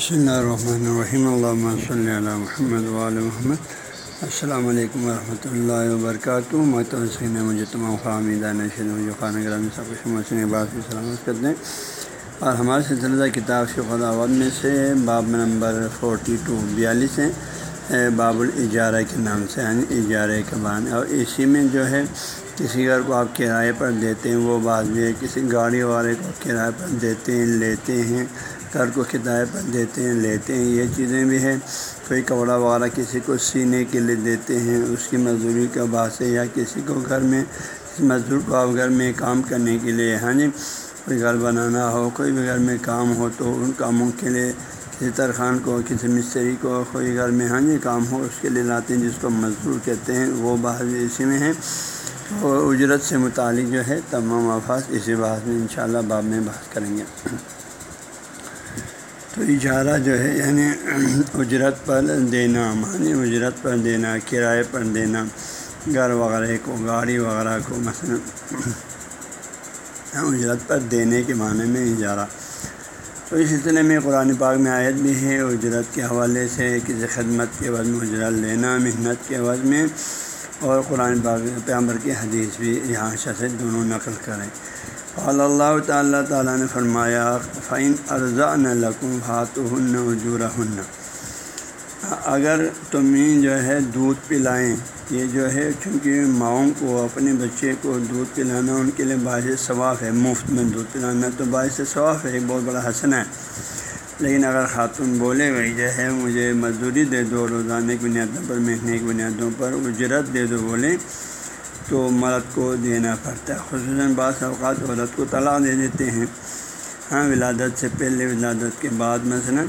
بسم اللہ الرحمن الرحیم اللہ صلی اللہ محمد وعلی محمد السلام علیکم ورحمۃ اللہ وبرکاتہ متوسین نے مجھے تمام خامیدہ نشید مجھے خانہ گرامی سب کچھ مسئلہ بات کی سلامت کرتے ہیں اور ہمارے سلسلہ کتاب سے خدا آباد میں سے باب نمبر فورٹی ٹو بیالیس ہیں باب الاجارہ کے نام سے یعنی اجارے کے بان اور اسی میں جو ہے کسی گھر کو آپ کرائے پر دیتے ہیں وہ بعض بھی ہے کسی گاڑی والے کو کرائے پر دیتے ہیں لیتے ہیں گھر کو کرائے پر دیتے ہیں، لیتے ہیں، یہ چیزیں بھی ہیں۔ کوئی کپڑا وغیرہ کسی کو سینے کے لیے دیتے ہیں، اس کی مزدوری کا باعث یا کسی کو گھر میں، مزدور کو آپ گھر میں کام کرنے کے لیے ہاں جی؟ کوئی گھر بنانا ہو، کوئی بھی گھر میں کام ہو تو ان کاموں کے لیے کسی ترخان کو، کسی مستری کو، کوئی گھر میں ہاں جی کام ہو، اس کے لیے لاتے ہیں، جس کو مزدور کہتے ہیں، وہ بعض اسی میں ہیں اور اجرت سے متعلق جو ہے، تمام آفاظ اسی بات میں انشاءاللہ شاء باب میں بات کریں گے۔ تو اجارہ جو ہے یعنی اجرت پر دینا، معنی اجرت پر دینا، کرائے پر دینا، گھر وغیرہ کو، گاڑی وغیرہ کو، مثلا اجرت پر دینے کے معنی میں اجارہ۔ تو اس سلسلے میں قرآن پاک میں آیت بھی ہے، اجرت کے حوالے سے کسی خدمت کے عوض میں اجرت لینا، محنت کے عوض میں، اور قرآن پاک پیامبر کی حدیث بھی یہاں سے دونوں نقل کریں اور اللہ تعالیٰ تعالیٰ نے فرمایا فعین ارضا لقم ہاتھ ہن وجور ہن اگر تمہیں جو ہے دودھ پلائیں، یہ جو ہے چونکہ ماؤں کو، اپنے بچے کو دودھ پلانا ان کے لیے باعث ثواف ہے، مفت میں دودھ پلانا تو باعث ثواف ہے ایک بہت بڑا حسن ہے۔ لیکن اگر خاتون بولے گئی جو ہے مجھے مزدوری دے دو، روزانہ کی بنیادوں پر، مہینے کی بنیادوں پر، اجرت دے دو بولیں تو مرد کو دینا پڑتا ہے۔ خصوصاً بعض اوقات عورت کو طلاق دے دیتے ہیں۔ ہاں ولادت سے پہلے ولادت کے بعد مثلا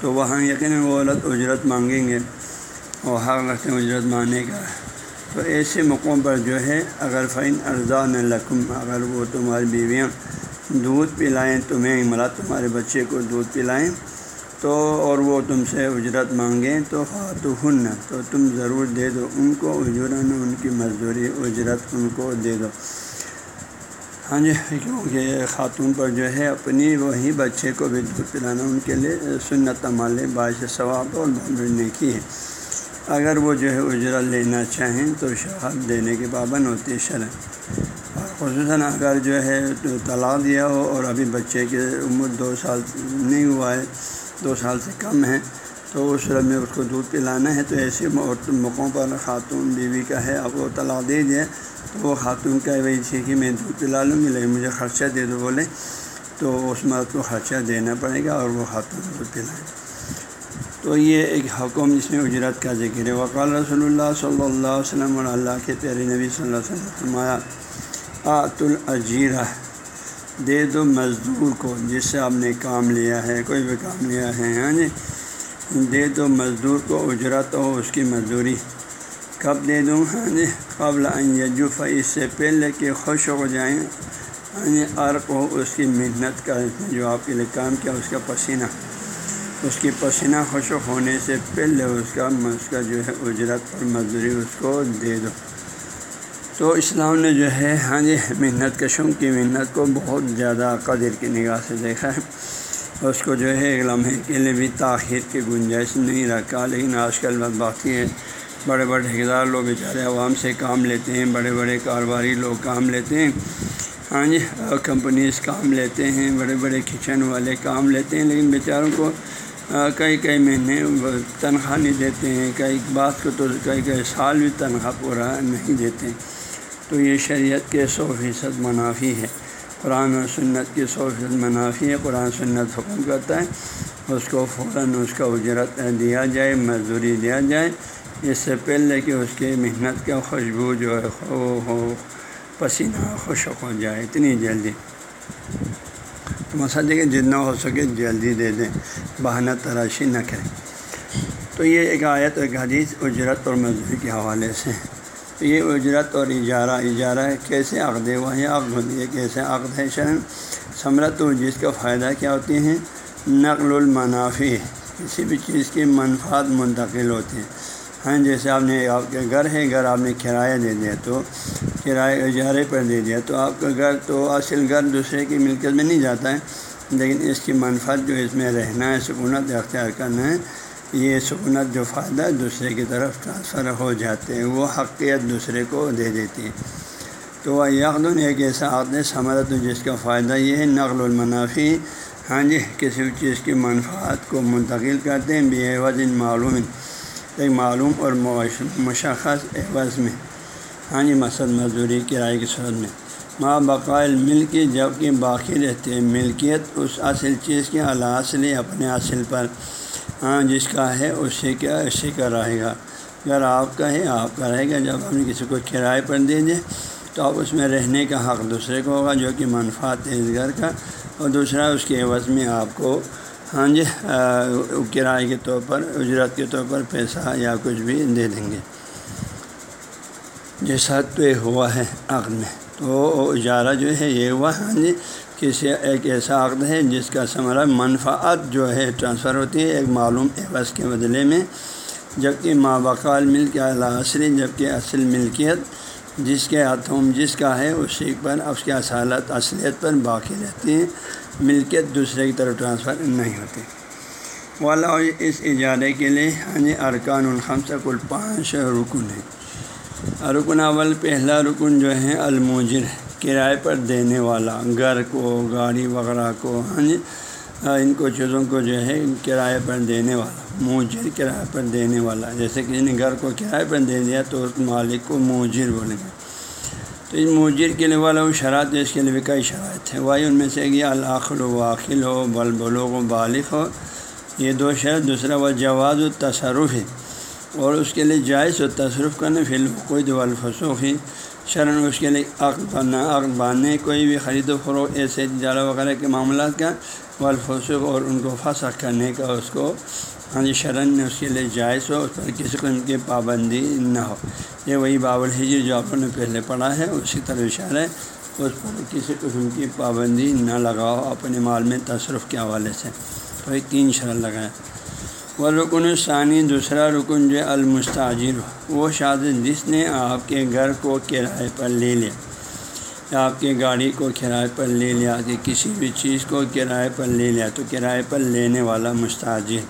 تو وہاں یقیناً وہ عورت اجرت مانگیں گے اور حق رکھتے ہیں اجرت مانگنے کا تو ایسے موقعوں پر جو ہے، اگر فین ارضا نہ لقم اگر وہ تمہاری بیویاں دودھ پلائیں، تمہیں مراد تمہارے بچے کو دودھ پلائیں تو اور وہ تم سے اجرت مانگیں تو خاتون تو تم ضرور دے دو ان کو اجرن ان کی مزدوری، اجرت ان کو دے دو۔ ہاں جی کیونکہ خاتون پر جو ہے اپنی وہی بچے کو بھی دودھ پلانا ان کے لیے سنت عمال باعث ثواب اور بڑھنے کی ہے۔ اگر وہ جو ہے اجرت لینا چاہیں تو شہاد دینے کے پابند ہوتی ہے شرح اور خصوصاً اگر جو ہے طلاق دیا ہو اور ابھی بچے کی عمر دو سال نہیں ہوا ہے دو سال سے کم ہے تو اس صورت میں اس کو دودھ پلانا ہے۔ تو ایسے موقعوں پر خاتون بیوی کا ہے، اب وہ طلاق دے دیا۔ تو وہ خاتون کا وہی چیز کہ میں دودھ پلا لوں گی لیکن مجھے خرچہ دے دو بولے۔ تو اس مرد کو خرچہ دینا پڑے گا اور وہ خاتون دودھ پلائیں تو یہ ایک حکم جس میں اجرت کا ذکر ہے۔ وقال رسول اللہ صلی اللہ علیہ وسلم اور اللہ کے پیارے نبی صلی اللہ علیہ وسلم فرمایا آت الجیرہ دے دو مزدور کو، جس سے آپ نے کام لیا ہے، کوئی بھی کام لیا ہے ہاں جی؟ دے دو مزدور کو اجرت ہو اس کی مزدوری۔ کب دے دوں؟ ہاں جی قبل یجوف، اس سے پہلے کہ خوش ہو جائیں۔ ہاں جی عرق ہو اس کی محنت کا جو آپ کے لیے کام کیا، اس کا پسینہ۔ اس کی پسینہ خوش ہونے سے پہلے اس کا اس کا جو ہے اجرت اور مزدوری اس کو دے دو۔ تو اسلام نے جو ہے ہاں جی محنت کشوں کی محنت کو بہت زیادہ قدر کی نگاہ سے دیکھا ہے۔ اس کو جو ہے ایک لمحے کے لیے بھی تاخیر کی گنجائش نہیں رکھا، لیکن آج کل بات باقی ہے بڑے بڑے ٹھیکیدار لوگ بیچارے عوام سے کام لیتے ہیں، بڑے بڑے کاروباری لوگ کام لیتے ہیں۔ ہاں جی کمپنیز کام لیتے ہیں، بڑے بڑے کچن والے کام لیتے ہیں، لیکن بیچاروں کو کئی کئی مہینے تنخواہ نہیں دیتے ہیں۔ کئی بات کو تو، کئی کئی سال بھی تنخواہ پورا نہیں دیتے ہیں۔ تو یہ شریعت کے سو فیصد منافی ہے قرآن و سنت کی سو فیصد منافی ہے قرآن سنت حکم کرتا ہے۔ اس کو فوراً اس کا اجرت دیا جائے، مزدوری دیا جائے۔ اس سے پہلے کہ اس کی محنت کا خوشبو جو ہے ہو ہو، پسینہ خشک ہو جائے۔ اتنی جلدی۔ تو مسئلہ کہ جتنا ہو سکے جلدی دے دیں۔ بہانہ تراشی نہ کریں۔ تو یہ ایک آیت، ایک حدیث اجرت اور مزدوری کے حوالے سے یہ اجرت اور اجارہ اجارہ کیسے عقد ہے؟ وہی عقد ہوتی ہے، کیسے عقد ہے؟ شرم، ثمرت و جس کا فائدہ کیا ہوتی ہیں؟ نقل المنافی کسی بھی چیز کی منفاد منتقل ہوتی ہیں۔ ہاں جیسے آپ نے، آپ کے گھر ہے گھر آپ نے کرایہ دے دیا تو، کرایہ، اجارے پر دے دیا تو آپ کا گھر تو اصل گھر دوسرے کی ملکیت میں نہیں جاتا ہے، لیکن اس کی منفت جو اس میں رہنا ہے، سکونت اختیار کرنا ہے یہ سکونت جو فائدہ دوسرے کی طرف ٹرانسفر ہو جاتے ہیں، وہ حقیت دوسرے کو دے دیتی ہے تو وہ یقن ایک ایسا عقد سمرت جس کا فائدہ یہ ہے، نقل المنافی۔ ہاں جی کسی بھی چیز کی منفعت کو منتقل کرتے ہیں، بے وزن معلوم۔ ایک معلوم اور مشخص عوض میں۔ ہاں جی مقصد مزدوری کرائے کی صورت میں۔ ماں بقائل ملکی جبکہ باقی رہتے ہیں۔ ملکیت اس اصل چیز کے الاصل اپنے اصل پر۔ ہاں جس کا ہے اسی کا اسی کا رہے گا؟ اگر آپ کا ہے، آپ کا رہے گا۔ جب ہم کسی کو کرائے پر دے دیں تو اب اس میں رہنے کا حق دوسرے کو ہوگا، جو کہ منفعت ہے اس گھر کا۔ اور دوسرا، اس کے عوض میں آپ کو ہاں جی کرائے کے طور پر، اجرت کے طور پر پیسہ یا کچھ بھی دے دیں گے۔ جیسا طے ہوا ہے عقد میں، تو اجارہ جو ہے، یہ ہوا ہاں جی کسی ایک ایسا عقد ہے جس کا ثمرہ منفعت جو ہے ٹرانسفر ہوتی ہے ایک معلوم عوض کے بدلے میں، جبکہ ماں بقال مل کے اعلیٰ جبکہ اصل ملکیت جس کے ہاتھوں جس کا ہے اسی پر، اس کے اصالت، اصلیت پر باقی رہتی ہیں۔ ملکیت دوسرے کی طرف ٹرانسفر نہیں ہوتی۔ والا اس اجارے کے لیے ہاں ارکان الخم سے کل پانچ رکن ہیں۔ رکن اول، پہلا رکن جو ہے الموجر ہے۔ کرائے پر دینے والا، گھر کو، گاڑی وغیرہ کو ہاں جی ان کو چیزوں کو جو ہے کرائے پر دینے والا موجر کرائے پر دینے والا، جیسے کسی نے گھر کو کرائے پر دے دیا تو اس مالک کو موجر بولیں گے تو اس موجر کے لیے والا وہ شرائط اس کے لیے بھی کئی شرائط ہیں۔ وہی ان میں سے کہ الآخل و واخل ہو، بل بلوغ و بالغ ہو، یہ دو شرط، دوسرا وہ جواز و تصرف ہے۔ اور اس کے لیے جائز و تصرف کرنے، فی الحقوئی دو الفسوخ ہی شرن اس کے لیے عقد بننا عقد باندھنے کوئی بھی خرید و فروغ ایسے جارہ وغیرہ کے معاملات کا والفسوخ اور ان کو پھنسا کرنے کا اس کو ہاں جی شرن اس کے لیے جائز ہو، اس پر کسی قسم کی پابندی نہ ہو۔ یہ وہی باب الحجر جو آپ نے پہلے پڑھا ہے، اسی طرح اشارہ ہے اس پر کسی قسم کی پابندی نہ لگاؤ، اپنے مال میں تصرف کے حوالے سے۔ تو یہ تین شرط لگائے وہ رکن ثانی، دوسرا رکن جو المستاجر۔ وہ شاد جس نے آپ کے گھر کو کرائے پر لے لیا یا آپ کی گاڑی کو کرائے پر لے لیا کہ کسی بھی چیز کو کرائے پر لے لیا، تو کرائے پر لینے والا مستاجر۔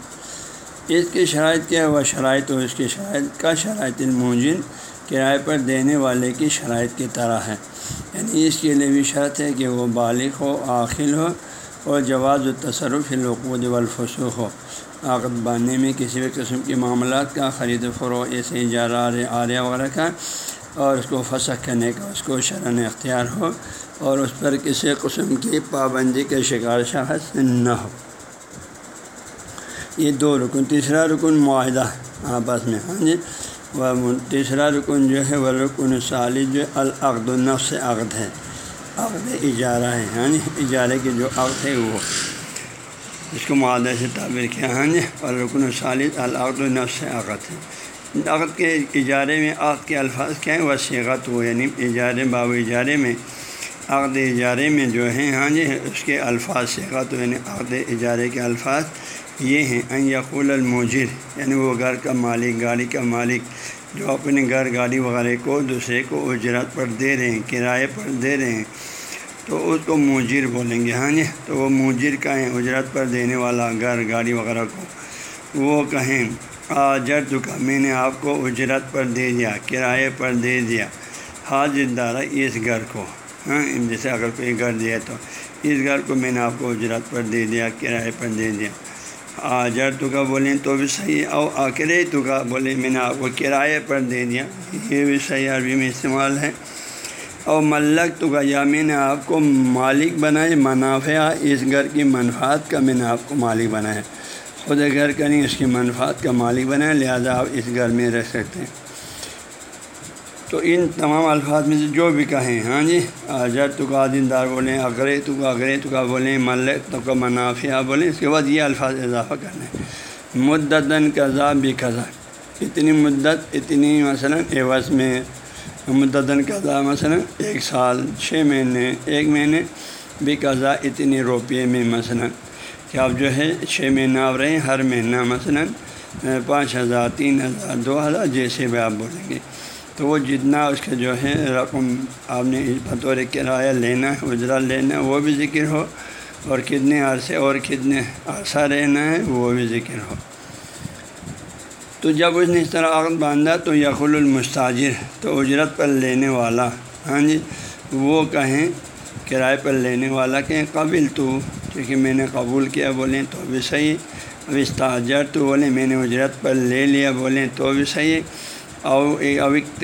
اس کی شرائط کیا ہے؟ وہ شرائط و اس کی شرائط کا شرائط الموجن، کرائے پر دینے والے کی شرائط کی طرح ہے۔ یعنی اس کے لیے بھی شرط ہے کہ وہ بالغ ہو، عاقل ہو اور جواز و تصرف القود والفسوخ ہو۔ عقد باندھنے میں کسی بھی قسم کے معاملات کا خرید و فروغ ایسے اجارہ آریہ وغیرہ کا، اور اس کو فسخ کرنے کا، اس کو شرن اختیار ہو، اور اس پر کسی قسم کی پابندی کے شکار شخص نہ ہو۔ یہ دو رکن، تیسرا رکن معاہدہ آپس میں ہاں جی؟ وہ تیسرا رکن جو ہے، وہ رکن سالی جو العقد النفس عقد ہے۔ عقد اجارہ ہے ہاں جی؟ اجارے کی جو عقد ہے، وہ۔ اس کو معاہدہ سے تعبیر کیا ہاں جی؟ اور رکن الصالد العقد النفس عقد۔ ہے عقد کے اجارے میں عقد کے الفاظ کیا ہیں؟ وسیغت ہو یعنی اجارے، باب اجارے میں عقد اجارے میں جو ہیں ہاں جی اس کے الفاظ سیغت ہو یعنی عقد اجارے کے الفاظ یہ ہیں۔ ان یقول الموجر یعنی وہ گھر کا مالک، گاڑی کا مالک، جو اپنے گھر گاڑی وغیرہ کو دوسرے کو اجرت پر دے رہے ہیں کرائے پر دے رہے ہیں۔ تو اس کو موجر بولیں گے ہاں جی؟ تو وہ موجر کہیں اجرت پر دینے والا گھر گاڑی وغیرہ کو۔ وہ کہیں، آجر چکا میں نے آپ کو اجرت پر دے دیا کرائے پر دے دیا۔ حاضر دارہ، اس گھر کو ہاں جیسے اگر کوئی گھر دیا تو۔ اس گھر کو میں نے آپ کو اجرت پر دے دیا کرائے پر دے دیا۔ آجر تو کا بولیں تو بھی صحیح او آکرے تو کا بولے میں نے آپ کو کرائے پر دے دیا۔ یہ بھی صحیح عربی میں استعمال ہے۔ اور ملک تو کا یا میں نے آپ کو مالک بنائے، منافع اس گھر کی منفعت کا میں نے آپ کو مالک بنایا خود گھر کریں، اس کی منفعت کا مالک بنائیں لہٰذا آپ اس گھر میں رہ سکتے ہیں۔ تو ان تمام الفاظ میں سے جو بھی کہیں ہاں جی؟ آجر تو کا دار بولیں اگرے تو کا اگرے تو کا بولیں، ملک تو کا منافع بولیں، اس کے بعد یہ الفاظ اضافہ کرنا ہے مدتاً قضا بھی قضا اتنی مدت، اتنی مثلاً عوض میں مدتاً قضا مثلاً ایک سال، چھ مہینے، ایک مہینے بھی قضا اتنی روپیے میں مثلاً کہ آپ جو ہے چھ مہینہ آپ رہیں، ہر مہینہ مثلاً پانچ ہزار، تین ہزار، دو ہزار جیسے بھی آپ بولیں گے۔ تو وہ جتنا اس کا جو ہے رقم آپ نے بطور کرایہ لینا ہے اجرا لینا ہے، وہ بھی ذکر ہو، اور کتنے عرصے اور کتنے عرصہ رہنا ہے، وہ بھی ذکر ہو۔ تو جب اس نے اس طرح عقد باندھا تو یقل المستاجر، تو اجرت پر لینے والا۔ ہاں جی وہ کہیں کرائے پر لینے والا، کہیں قبل تو، کیونکہ میں نے قبول کیا۔ بولیں تو بھی صحیح۔ اب استاجر تو بولیں میں نے اجرت پر لے لیا۔ بولیں تو بھی صحیح۔ او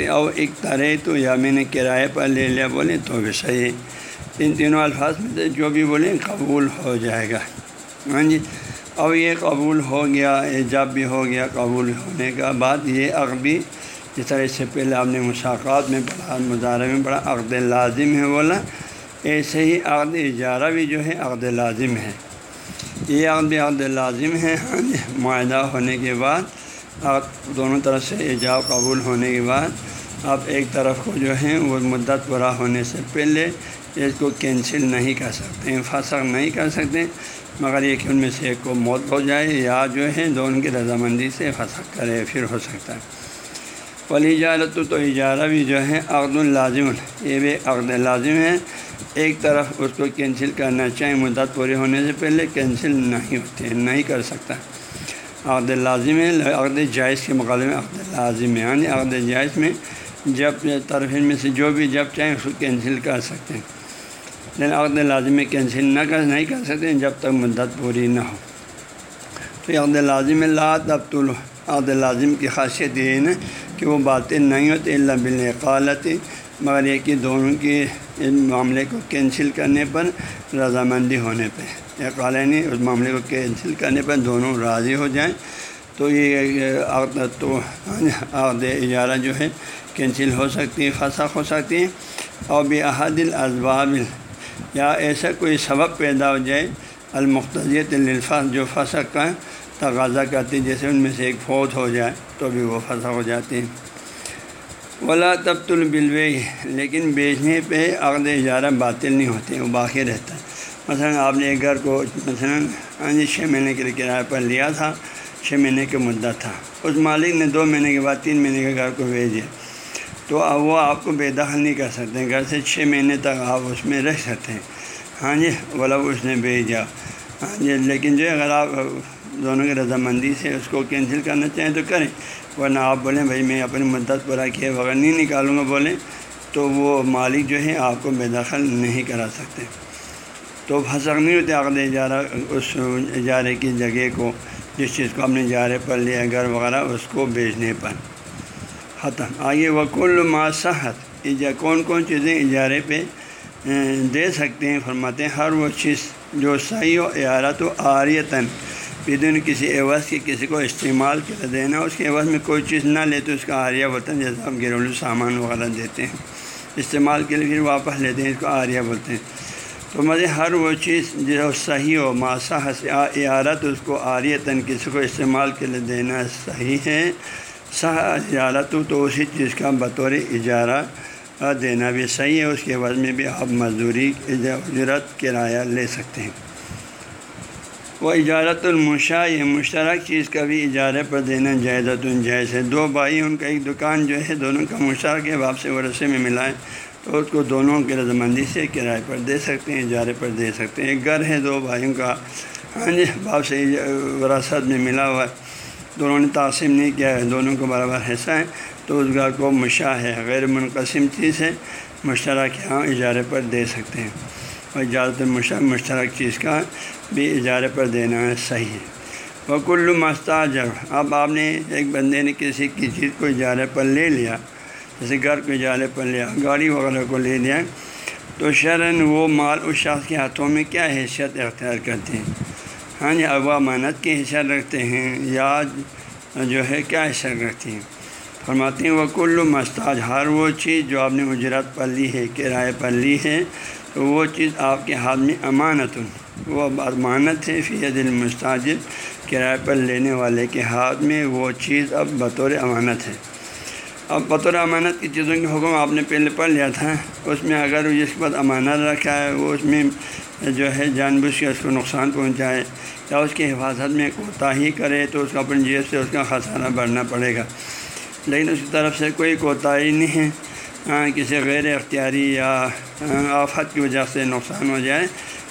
او ایک طرح تو یا میں نے کرائے پر لے لیا۔ بولیں تو بھی صحیح۔ ان تینوں الفاظ میں سے جو بھی بولیں قبول ہو جائے گا۔ ہاں جی اب یہ قبول ہو گیا ایجاب بھی ہو گیا قبول ہونے کا بعد یہ عقبی جس طرح اس سے پہلے آپ نے مشاقات میں پڑھا، مظاہرے میں پڑھا، عقد لازم ہے بولا، ایسے ہی عقد اجارہ بھی جو ہے عقد لازم ہے۔ یہ عقد عقد لازم ہے ہاں جی، معاہدہ ہونے کے بعد عقد دونوں طرف سے ایجاب قبول ہونے کے بعد، آپ ایک طرف کو جو ہے وہ مدت پورا ہونے سے پہلے اس کو کینسل نہیں کر سکتے فسخ نہیں کر سکتے۔ مگر یہ کہ ان میں سے ایک کو موت ہو جائے، یا جو ہے دونوں کی رضامندی سے فسخ کرے، پھر ہو سکتا ہے۔ ولی اجارت تو اجارہ بھی جو ہے عقد الازم یہ بھی عقد لازم ہے ایک طرف اس کو کینسل کرنا چاہیں، مدت پوری ہونے سے پہلے کینسل نہیں ہوتے، نہیں کر سکتا۔ عقد لازم ہے عقد جائز کے مقابلے میں عقد لازم ہے یعنی عقد جائز میں جب طرف میں سے جو بھی جب چاہیں اس کو کینسل کر سکتے ہیں۔ لیکن عقد لازم کینسل نہ کر نہیں کر سکتے جب تک مدت پوری نہ ہو۔ تو عقد لازم لا تب تو عقد لازم کی خاصیت یہ ہے نا کہ وہ باتیں نہیں ہوتی اللہ بالقالت مگر یہ کہ دونوں کے اس معاملے کو کینسل کرنے پر رضامندی ہونے پہ۔ اقالینی اس معاملے کو کینسل کرنے پر دونوں راضی ہو جائیں۔ تو یہ عقد تو عقد اجارہ جو ہے کینسل ہو سکتی ہے فسخ ہو سکتی۔ ہے اور بھی احادل اسباب یا ایسا کوئی سبب پیدا ہو جائے المختیت الفاظ جو فسق کا تقاضا کرتی جیسے ان میں سے ایک فوت ہو جائے تو بھی وہ فسخ ہو جاتی ہے ولا تب البلوے لیکن بیچنے پہ عقد اجارہ باطل نہیں ہوتے، وہ باقی رہتا ہے۔ مثلا آپ نے ایک گھر کو، مثلاً ہاں جی، چھ مہینے کے لیے کرایہ پر لیا تھا، چھ مہینے کا مدت تھا۔ اس مالک نے دو مہینے کے بعد تین مہینے کے گھر کو بھیج دیا۔ تو اب وہ آپ کو بے دخل نہیں کر سکتے گھر سے چھ مہینے تک آپ اس میں رہ سکتے ہیں۔ ہاں جی بولا اس نے بھیجا۔ ہاں جی لیکن جو اگر آپ دونوں کی رضامندی سے اس کو کینسل کرنا چاہیں تو کریں۔ ورنہ آپ بولیں، بھائی میں اپنی مدت پورا کیے بغیر نہیں نکالوں گا بولیں، تو وہ مالک جو ہے آپ کو بے دخل نہیں کرا سکتے۔ تو پھنسک نہیں ہوتے عقد اجارہ اس اجارے کی جگہ کو، جس چیز کو اپنے اجارے پر لیا، گھر وغیرہ، اس کو بیچنے پر۔ ختم آگے وکل ماسحت کون کون چیزیں اجارے پہ دے سکتے ہیں، فرماتے ہیں ہر وہ چیز جو صحیح ہو اعارہ تو آریتاً۔ بدن کسی عوض کی کسی کو استعمال کر دینا، اس کے عوض میں کوئی چیز نہ لے تو اس کا آریہ بولتے ہیں جیسا ہم گھریلو سامان وغیرہ دیتے ہیں۔ استعمال کے لیے پھر واپس لیتے ہیں، اس کو آریہ بولتے ہیں۔ تو مجھے ہر وہ چیز جو صحیح ہو ماسا عارت اس کو آریتاً کسی کو استعمال کے لیے دینا صحیح ہے۔ سہ اجارت تو اسی چیز کا بطور اجارہ دینا بھی صحیح ہے، اس کے عوض میں بھی آپ مزدوری اجرت کرایہ لے سکتے ہیں۔ وہ اجارت المشا یہ مشترک چیز کا بھی اجارے پر دینا جائزت الجائز ہے۔ دو بھائی، ان کا ایک دکان جو ہے، دونوں کا مشترک ہے باپ سے ورثے میں ملائیں تو اس کو دونوں کی رضامندی سے کرائے پر دے سکتے ہیں، اجارے پر دے سکتے ہیں۔ ایک گھر ہے، دو بھائیوں کا۔ ہاں جی باپ سے وراثت میں ملا ہوا ہے۔ دونوں نے تقسیم نہیں کیا ہے، دونوں کو برابر حصہ ہے تو اس گھر کو مشاع ہے، غیر منقسم چیز ہے۔ مشترک یہاں اجارے پر دے سکتے ہیں۔ اور اجازت مشا مشترک چیز کا بھی اجارے پر دینا ہے صحیح ہے۔ وکل مستاجر اب آپ نے ایک بندے نے کسی کی چیز کو اجارے پر لے لیا، جیسے گھر کو اجارے پر لیا، گاڑی وغیرہ کو لے لیا، تو شرن وہ مال اس شخص کے ہاتھوں میں کیا حیثیت اختیار کرتے ہیں؟ ہاں جی اب امانت کی حیثیت رکھتے ہیں یا جو ہے کیا حیثیت رکھتے ہیں؟ فرماتے ہیں وہ کل مستاج ہر وہ چیز جو آپ نے اجرت پر لی ہے، کرائے پر لی ہے، تو وہ چیز آپ کے ہاتھ میں امانت وہ امانت ہے، فی دل مستاجر کرائے پر لینے والے کے ہاتھ میں وہ چیز اب بطور امانت ہے۔ اب بطور امانت کی چیزوں کے حکم آپ نے پہلے پڑھ لیا تھا، اس میں اگر جس کے بعد امانت رکھا ہے، وہ اس میں جو ہے جان بوجھ کے اس کو نقصان پہنچائے یا اس کی حفاظت میں کوتاہی کرے تو اس کا اپنی جیب سے اس کا خسارہ بڑھنا پڑے گا۔ لیکن اس کی طرف سے کوئی کوتاہی نہیں ہے کسی غیر اختیاری یا آفت کی وجہ سے نقصان ہو جائے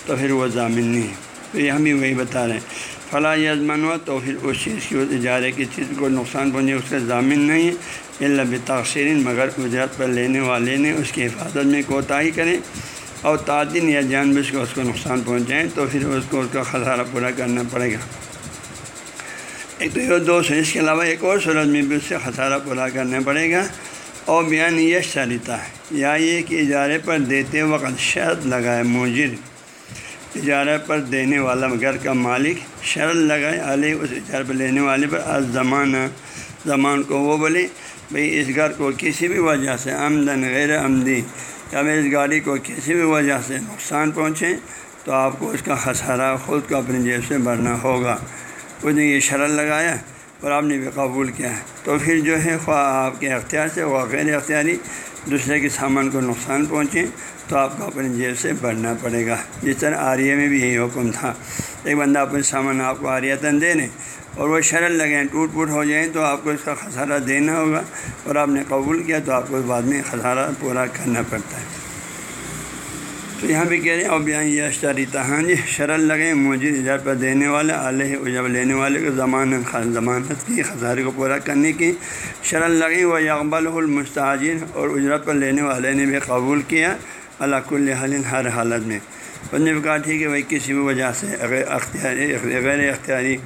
تو پھر وہ ضامن نہیں ہے۔ تو یہ ہم بھی وہی بتا رہے ہیں۔ فلاں یزمان ہوا تو پھر اس چیز کی اجارے کی چیز کو نقصان پہنچے، اس کا ضامن نہیں ہے اللہ تاثرین مگر اجرت پر لینے والے نے اس کی حفاظت میں کوتاہی کریں اور تعدین یا جان بوجھ کو اس کو نقصان پہنچائیں تو پھر اس کو اس کا خسارہ پورا کرنا پڑے گا۔ ایک تو یہ دو سو اس کے علاوہ ایک اور صورت میں بھی اس سے خسارہ پورا کرنا پڑے گا۔ اور بیان یہ شریتا ہے، یا یہ کہ اجارے پر دیتے وقت شرط لگائے مجر اجارہ پر دینے والا گھر کا مالک شرط لگائے علیہ اس اجارے پر لینے والے پر زمانہ، زمان کو وہ بولے، بھئی اس گھر کو کسی بھی وجہ سے آمدن غیر آمدی، یا اس گاڑی کو کسی بھی وجہ سے نقصان پہنچے، تو آپ کو اس کا خسارہ خود کو اپنی جیب سے بھرنا ہوگا۔ اس نے یہ شرط لگایا اور آپ نے بھی قبول کیا۔ ہے تو پھر جو ہے خواہ آپ کے اختیار سے وہ غیر اختیاری، دوسرے کے سامان کو نقصان پہنچے۔ تو آپ کو اپنی جیب سے بھرنا پڑے گا۔ جس طرح آریہ میں بھی یہی حکم تھا۔ ایک بندہ اپنے سامان آپ کو آریتاً دے دیں اور وہ شرل لگیں ٹوٹ پوٹ ہو جائیں تو آپ کو اس کا خسارہ دینا ہوگا۔ اور آپ نے قبول کیا تو آپ کو بعد میں خسارہ پورا کرنا پڑتا ہے۔ تو یہاں بھی کہہ رہے ہیں اور بیان یہ اشتری تہان جی شرل لگیں مجھے اجار پر دینے والے، علیہ جب لینے والے کو ضمانت ضمانت کی خسارے کو پورا کرنے کی شرل لگیں وہ اقبال المستاجر اور اجرت پر لینے والے نے بھی قبول کیا۔ اللہ کل حل ہر حالت میں۔ اس نے بھی کہا ٹھیک ہے بھائی، کسی بھی وجہ سے غیر اختیاری غیر اختیاری،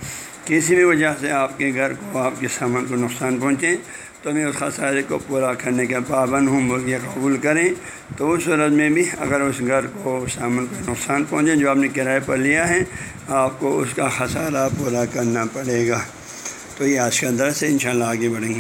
کسی بھی وجہ سے آپ کے گھر کو، آپ کے سامان کو نقصان پہنچے تو میں اس خسارے کو پورا کرنے کا پابند ہوں بول کے قبول کریں۔ تو اس صورت میں بھی اگر اس گھر کو سامان کو نقصان پہنچے جو آپ نے کرائے پر لیا ہے، آپ کو اس کا خسارہ پورا کرنا پڑے گا۔ تو یہ آج کا درس ہے، انشاءاللہ آگے بڑھیں گے۔